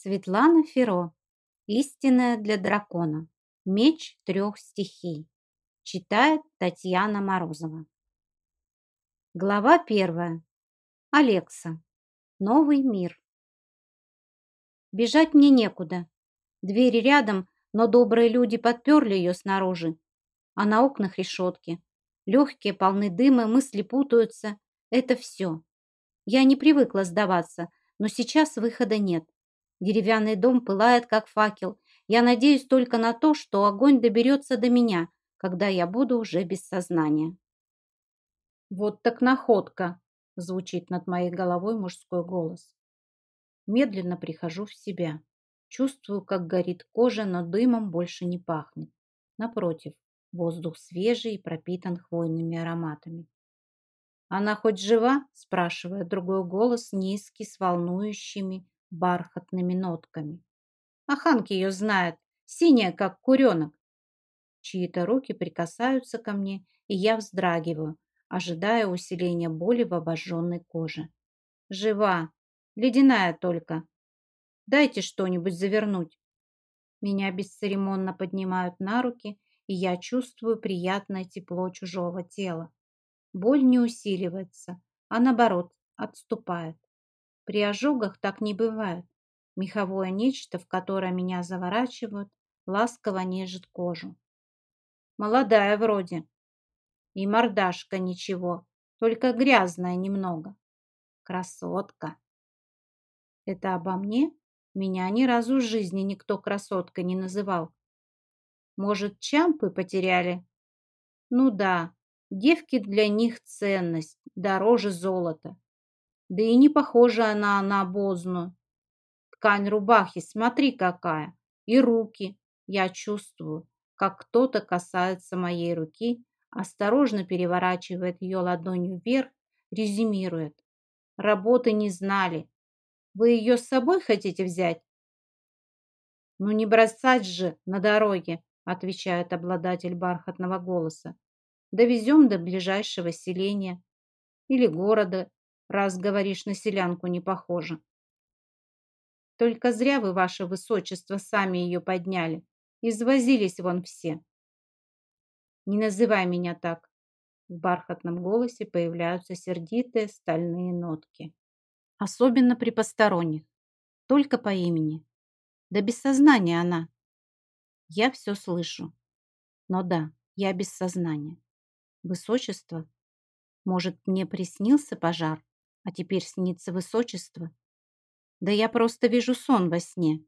Светлана Феро. Истинная для дракона. Меч трех стихий. Читает Татьяна Морозова. Глава первая. Алекса. Новый мир. Бежать мне некуда. Двери рядом, но добрые люди подперли ее снаружи. А на окнах решетки. Легкие, полны дыма, мысли путаются. Это все. Я не привыкла сдаваться, но сейчас выхода нет. Деревянный дом пылает, как факел. Я надеюсь только на то, что огонь доберется до меня, когда я буду уже без сознания. «Вот так находка!» – звучит над моей головой мужской голос. Медленно прихожу в себя. Чувствую, как горит кожа, но дымом больше не пахнет. Напротив, воздух свежий и пропитан хвойными ароматами. «Она хоть жива?» – спрашивает другой голос, низкий, с волнующими, бархатными нотками. А Ханк ее знает, синяя, как куренок. Чьи-то руки прикасаются ко мне, и я вздрагиваю, ожидая усиления боли в обожженной коже. Жива, ледяная только. Дайте что-нибудь завернуть. Меня бесцеремонно поднимают на руки, и я чувствую приятное тепло чужого тела. Боль не усиливается, а наоборот отступает. При ожогах так не бывает. Меховое нечто, в которое меня заворачивают, ласково нежит кожу. Молодая вроде. И мордашка ничего, только грязная немного. Красотка. Это обо мне? Меня ни разу в жизни никто красоткой не называл. Может, чампы потеряли? Ну да, девки для них ценность, дороже золота. Да и не похожа она на обозную. Ткань рубахи, смотри какая. И руки. Я чувствую, как кто-то касается моей руки, осторожно переворачивает ее ладонью вверх, резюмирует. Работы не знали. Вы ее с собой хотите взять? Ну не бросать же на дороге, отвечает обладатель бархатного голоса. Довезем до ближайшего селения или города, раз, говоришь, на селянку не похожа. Только зря вы, ваше высочество, сами ее подняли. Извозились вон все. Не называй меня так. В бархатном голосе появляются сердитые стальные нотки. Особенно при посторонних. Только по имени. Да без сознания она. Я все слышу. Но да, я без сознания. Высочество? Может, мне приснился пожар? А теперь снится высочество. Да я просто вижу сон во сне.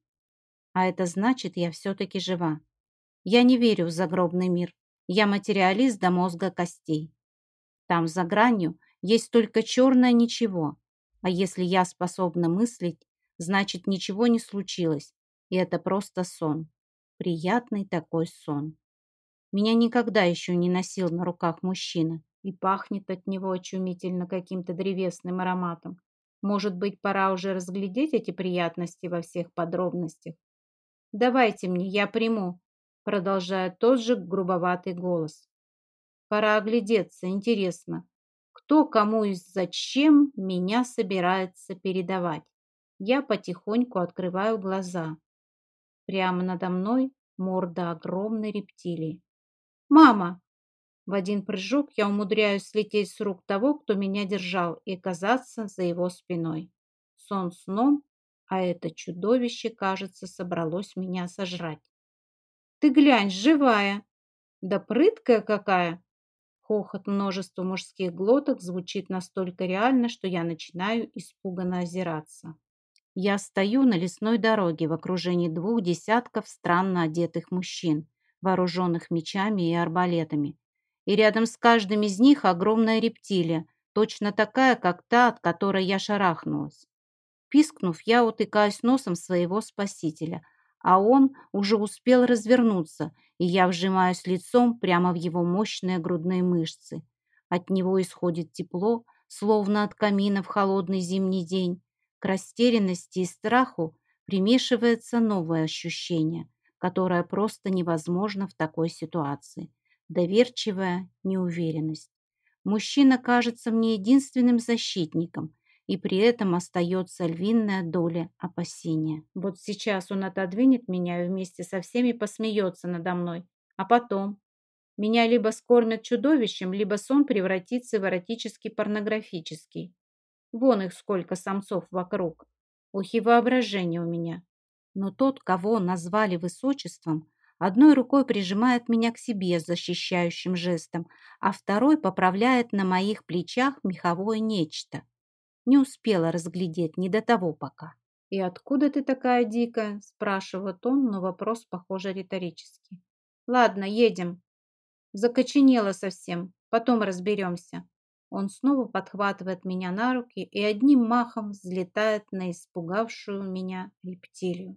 А это значит, я все-таки жива. Я не верю в загробный мир. Я материалист до мозга костей. Там, за гранью, есть только черное ничего. А если я способна мыслить, значит, ничего не случилось. И это просто сон. Приятный такой сон. Меня никогда еще не носил на руках мужчина и пахнет от него очумительно каким-то древесным ароматом. Может быть, пора уже разглядеть эти приятности во всех подробностях? «Давайте мне, я приму», продолжает тот же грубоватый голос. «Пора оглядеться, интересно, кто кому и зачем меня собирается передавать?» Я потихоньку открываю глаза. Прямо надо мной морда огромной рептилии. «Мама!» В один прыжок я умудряюсь слететь с рук того, кто меня держал, и оказаться за его спиной. Сон сном, а это чудовище, кажется, собралось меня сожрать. «Ты глянь, живая!» «Да прыткая какая!» Хохот множества мужских глоток звучит настолько реально, что я начинаю испуганно озираться. Я стою на лесной дороге в окружении двух десятков странно одетых мужчин, вооруженных мечами и арбалетами и рядом с каждым из них огромная рептилия, точно такая, как та, от которой я шарахнулась. Пискнув, я утыкаюсь носом своего спасителя, а он уже успел развернуться, и я вжимаюсь лицом прямо в его мощные грудные мышцы. От него исходит тепло, словно от камина в холодный зимний день. К растерянности и страху примешивается новое ощущение, которое просто невозможно в такой ситуации доверчивая неуверенность. Мужчина кажется мне единственным защитником, и при этом остается львиная доля опасения. Вот сейчас он отодвинет меня и вместе со всеми посмеется надо мной. А потом? Меня либо скормят чудовищем, либо сон превратится в эротический порнографический. Вон их сколько самцов вокруг. Ох и воображение у меня. Но тот, кого назвали высочеством, одной рукой прижимает меня к себе защищающим жестом, а второй поправляет на моих плечах меховое нечто. Не успела разглядеть, не до того пока. «И откуда ты такая дикая?» – спрашивает он, но вопрос, похоже, риторический. «Ладно, едем». Закоченела совсем, потом разберемся. Он снова подхватывает меня на руки и одним махом взлетает на испугавшую меня рептилию.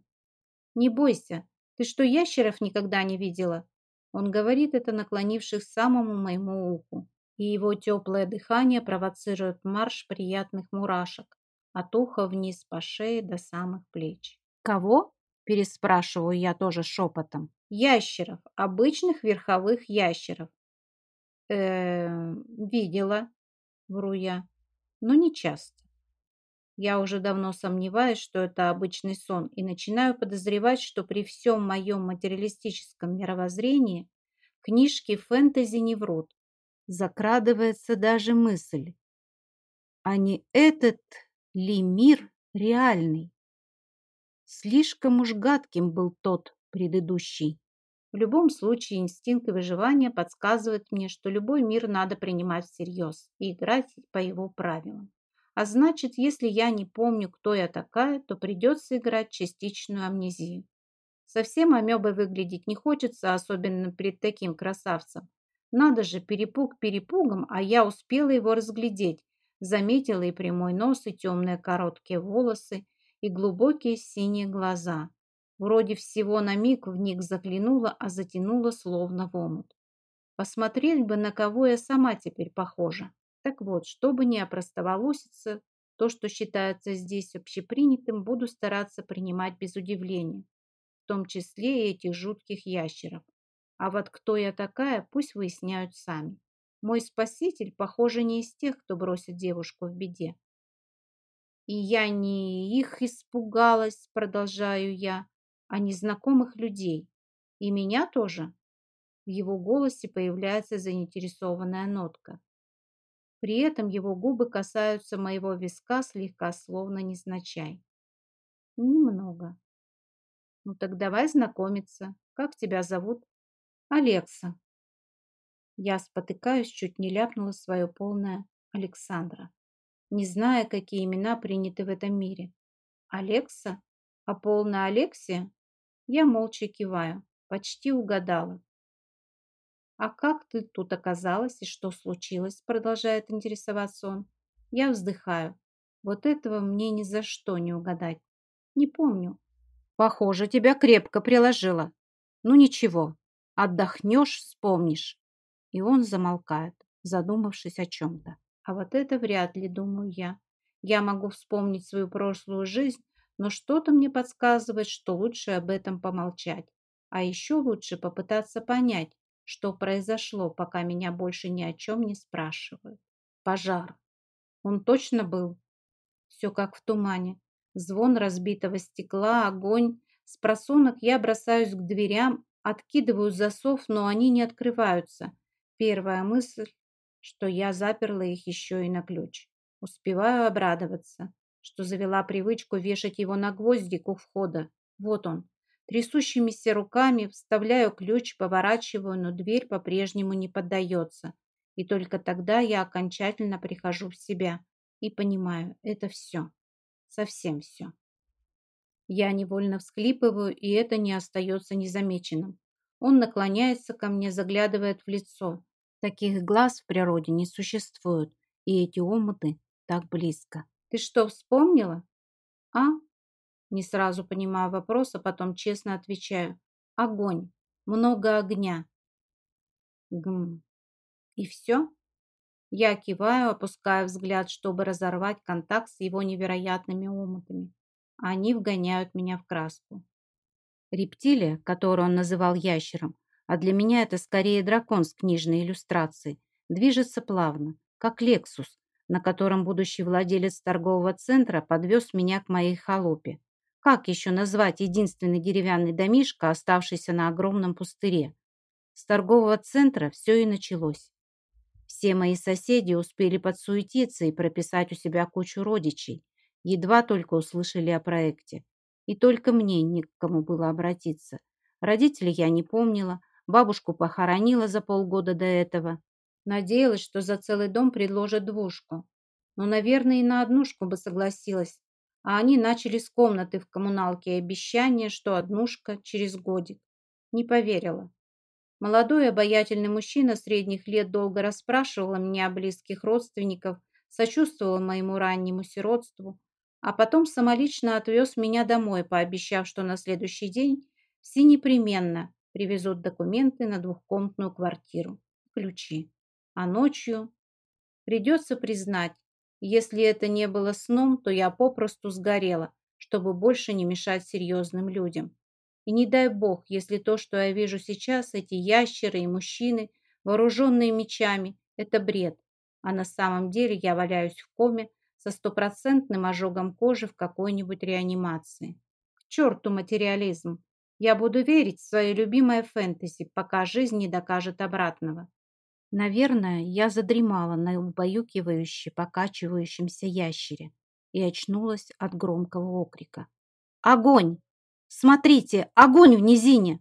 «Не бойся, ты что, ящеров никогда не видела?» Он говорит это, наклонившись к самому моему уху, и его теплое дыхание провоцирует марш приятных мурашек от уха вниз по шее до самых плеч. «Кого?» – переспрашиваю я тоже шепотом. «Ящеров, обычных верховых ящеров». «Э-э, видела», вру я, но не часто. Я уже давно сомневаюсь, что это обычный сон, и начинаю подозревать, что при всем моем материалистическом мировоззрении книжки фэнтези не врут. Закрадывается даже мысль, а не этот ли мир реальный? Слишком уж гадким был тот предыдущий. В любом случае инстинкт выживания подсказывает мне, что любой мир надо принимать всерьез и играть по его правилам. А значит, если я не помню, кто я такая, то придется играть частичную амнезию. Совсем амебой выглядеть не хочется, особенно перед таким красавцем. Надо же, перепуг перепугом, а я успела его разглядеть. Заметила и прямой нос, и темные короткие волосы, и глубокие синие глаза. Вроде всего на миг в них заглянула, а затянула словно в омут. Посмотреть бы, на кого я сама теперь похожа. Так вот, чтобы не опростоволоситься, то, что считается здесь общепринятым, буду стараться принимать без удивления, в том числе и этих жутких ящеров. А вот кто я такая, пусть выясняют сами. Мой спаситель, похоже, не из тех, кто бросит девушку в беде. И я не их испугалась, продолжаю я, а незнакомых людей. И меня тоже. В его голосе появляется заинтересованная нотка. При этом его губы касаются моего виска слегка, словно незначай. Немного. Ну так давай знакомиться. Как тебя зовут? Алекса. Я спотыкаюсь, чуть не ляпнула свое полное Александра, не зная, какие имена приняты в этом мире. Алекса? А полная Алексия? Я молча киваю. Почти угадала. «А как ты тут оказалась и что случилось?» Продолжает интересоваться он. Я вздыхаю. Вот этого мне ни за что не угадать. Не помню. Похоже, тебя крепко приложила. Ну ничего, отдохнешь, вспомнишь. И он замолкает, задумавшись о чем-то. А вот это вряд ли, думаю я. Я могу вспомнить свою прошлую жизнь, но что-то мне подсказывает, что лучше об этом помолчать. А еще лучше попытаться понять, что произошло, пока меня больше ни о чем не спрашивают. Пожар. Он точно был. Все как в тумане. Звон разбитого стекла, огонь. С просунок я бросаюсь к дверям, откидываю засов, но они не открываются. Первая мысль, что я заперла их еще и на ключ. Успеваю обрадоваться что завела привычку вешать его на гвоздик у входа. Вот он. Трясущимися руками вставляю ключ, поворачиваю, но дверь по-прежнему не поддается. И только тогда я окончательно прихожу в себя и понимаю, это все. Совсем все. Я невольно всклипываю, и это не остается незамеченным. Он наклоняется ко мне, заглядывает в лицо. Таких глаз в природе не существует, и эти омуты так близко. Ты что, вспомнила? А? Не сразу понимаю вопрос, а потом честно отвечаю. Огонь. Много огня. Гм. И все? Я киваю, опуская взгляд, чтобы разорвать контакт с его невероятными омутами. Они вгоняют меня в краску. Рептилия, которую он называл ящером, а для меня это скорее дракон с книжной иллюстрацией, движется плавно, как Лексус, на котором будущий владелец торгового центра подвез меня к моей холопе. Как еще назвать единственный деревянный домишко, оставшийся на огромном пустыре? С торгового центра все и началось. Все мои соседи успели подсуетиться и прописать у себя кучу родичей. Едва только услышали о проекте. И только мне не к кому было обратиться. Родителей я не помнила, бабушку похоронила за полгода до этого. Надеялась, что за целый дом предложат двушку. Но, наверное, и на однушку бы согласилась, а они начали с комнаты в коммуналке и обещание, что однушка через годик. Не поверила. Молодой обаятельный мужчина средних лет долго расспрашивал меня о близких родственников, сочувствовал моему раннему сиротству, а потом самолично отвез меня домой, пообещав, что на следующий день все непременно привезут документы на двухкомнатную квартиру, ключи. А ночью придется признать, если это не было сном, то я попросту сгорела, чтобы больше не мешать серьезным людям. И не дай бог, если то, что я вижу сейчас, эти ящеры и мужчины, вооруженные мечами, это бред, а на самом деле я валяюсь в коме со стопроцентным ожогом кожи в какой-нибудь реанимации. К черту материализм! Я буду верить в свое любимое фэнтези, пока жизнь не докажет обратного. Наверное, я задремала на убаюкивающе покачивающемся ящере и очнулась от громкого окрика. «Огонь! Смотрите, огонь в низине!»